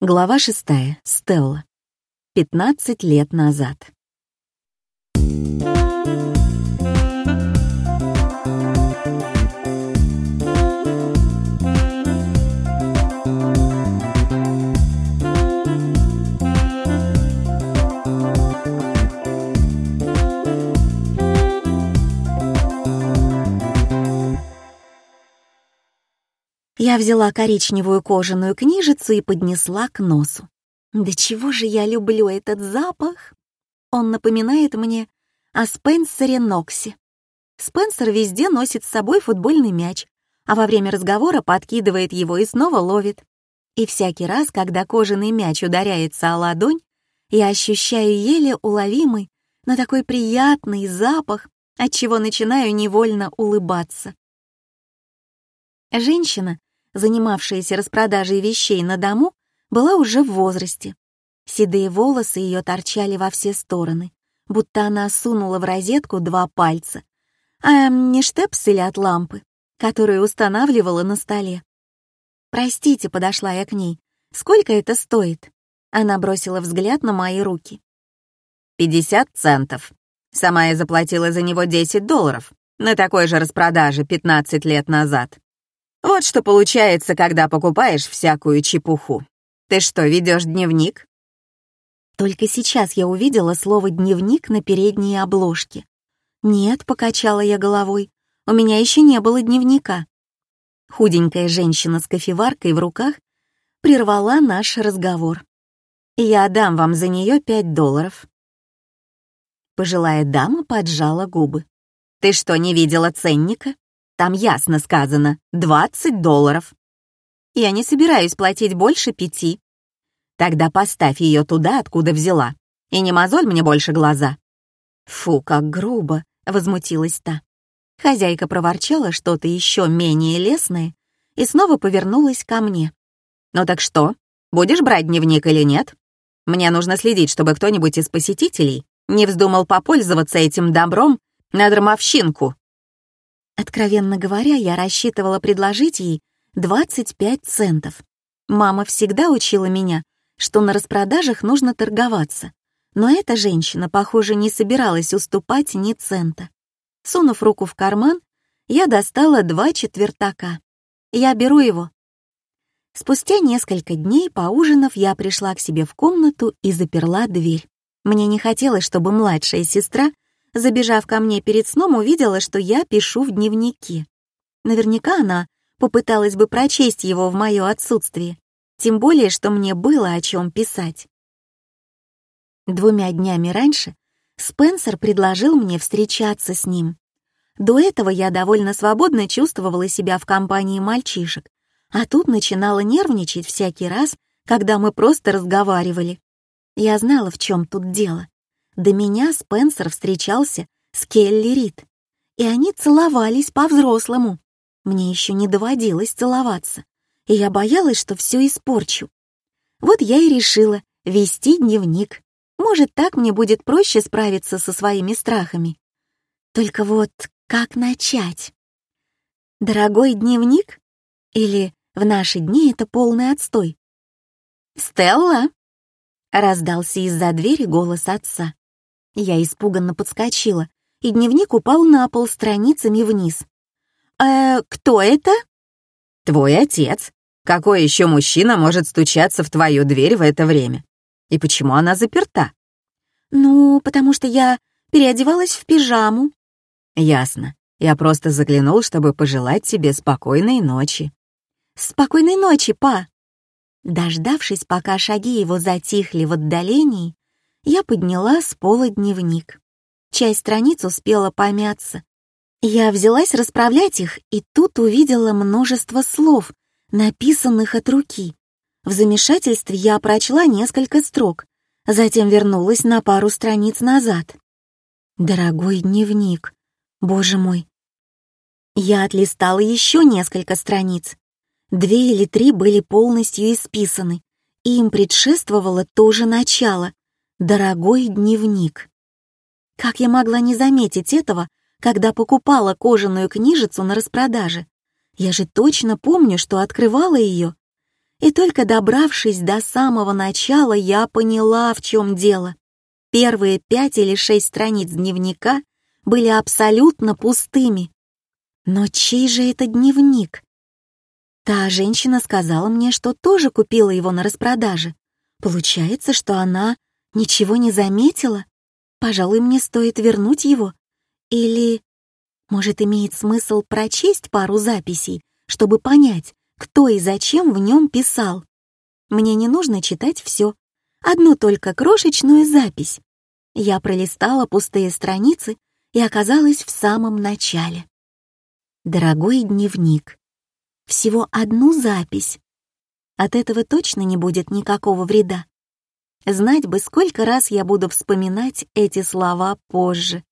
Глава шестая. Стелла. 15 лет назад. Я взяла коричневую кожаную книжицу и поднесла к носу. Да чего же я люблю этот запах? Он напоминает мне о Спенсере Ноксе. Спенсер везде носит с собой футбольный мяч, а во время разговора подкидывает его и снова ловит. И всякий раз, когда кожаный мяч ударяется о ладонь, я ощущаю еле уловимый, но такой приятный запах, от чего начинаю невольно улыбаться. Женщина, занимавшаяся распродажей вещей на дому, была уже в возрасте. Седые волосы ее торчали во все стороны, будто она сунула в розетку два пальца, а не штепсель от лампы, которую устанавливала на столе. «Простите», — подошла я к ней, — «сколько это стоит?» Она бросила взгляд на мои руки. «Пятьдесят центов. Сама я заплатила за него десять долларов на такой же распродаже пятнадцать лет назад. Вот что получается, когда покупаешь всякую чепуху. Ты что, ведешь дневник? Только сейчас я увидела слово «дневник» на передней обложке. «Нет», — покачала я головой, — «у меня еще не было дневника». Худенькая женщина с кофеваркой в руках прервала наш разговор. «Я дам вам за нее пять долларов». Пожилая дама поджала губы. «Ты что, не видела ценника? Там ясно сказано «20 долларов». Я не собираюсь платить больше пяти. Тогда поставь ее туда, откуда взяла, и не мозоль мне больше глаза. Фу, как грубо, возмутилась та. Хозяйка проворчала что-то еще менее лесное и снова повернулась ко мне. «Ну так что, будешь брать дневник или нет? Мне нужно следить, чтобы кто-нибудь из посетителей не вздумал попользоваться этим добром на драмовщинку». Откровенно говоря, я рассчитывала предложить ей 25 центов. Мама всегда учила меня, что на распродажах нужно торговаться. Но эта женщина, похоже, не собиралась уступать ни цента. Сунув руку в карман, я достала два четвертака. Я беру его. Спустя несколько дней, поужинав, я пришла к себе в комнату и заперла дверь. Мне не хотелось, чтобы младшая сестра забежав ко мне перед сном, увидела, что я пишу в дневнике. Наверняка она попыталась бы прочесть его в мое отсутствие, тем более, что мне было о чем писать. Двумя днями раньше Спенсер предложил мне встречаться с ним. До этого я довольно свободно чувствовала себя в компании мальчишек, а тут начинала нервничать всякий раз, когда мы просто разговаривали. Я знала, в чем тут дело. До меня Спенсер встречался с Келли Рид, и они целовались по-взрослому. Мне еще не доводилось целоваться, и я боялась, что все испорчу. Вот я и решила вести дневник. Может, так мне будет проще справиться со своими страхами. Только вот как начать? Дорогой дневник? Или в наши дни это полный отстой? «Стелла!» — раздался из-за двери голос отца. Я испуганно подскочила, и дневник упал на пол страницами вниз. «Э, кто это?» «Твой отец. Какой еще мужчина может стучаться в твою дверь в это время? И почему она заперта?» «Ну, потому что я переодевалась в пижаму». «Ясно. Я просто заглянул, чтобы пожелать тебе спокойной ночи». «Спокойной ночи, па!» Дождавшись, пока шаги его затихли в отдалении, я подняла с пола дневник. Часть страниц успела помяться. Я взялась расправлять их, и тут увидела множество слов, написанных от руки. В замешательстве я прочла несколько строк, затем вернулась на пару страниц назад. Дорогой дневник, боже мой. Я отлистала еще несколько страниц. Две или три были полностью исписаны, и им предшествовало то же начало, Дорогой дневник. Как я могла не заметить этого, когда покупала кожаную книжицу на распродаже? Я же точно помню, что открывала ее. И только добравшись до самого начала, я поняла, в чем дело. Первые пять или шесть страниц дневника были абсолютно пустыми. Но чей же это дневник? Та женщина сказала мне, что тоже купила его на распродаже. Получается, что она ничего не заметила? Пожалуй, мне стоит вернуть его. Или, может, имеет смысл прочесть пару записей, чтобы понять, кто и зачем в нем писал. Мне не нужно читать все, одну только крошечную запись. Я пролистала пустые страницы и оказалась в самом начале. Дорогой дневник. Всего одну запись. От этого точно не будет никакого вреда. Знать бы, сколько раз я буду вспоминать эти слова позже.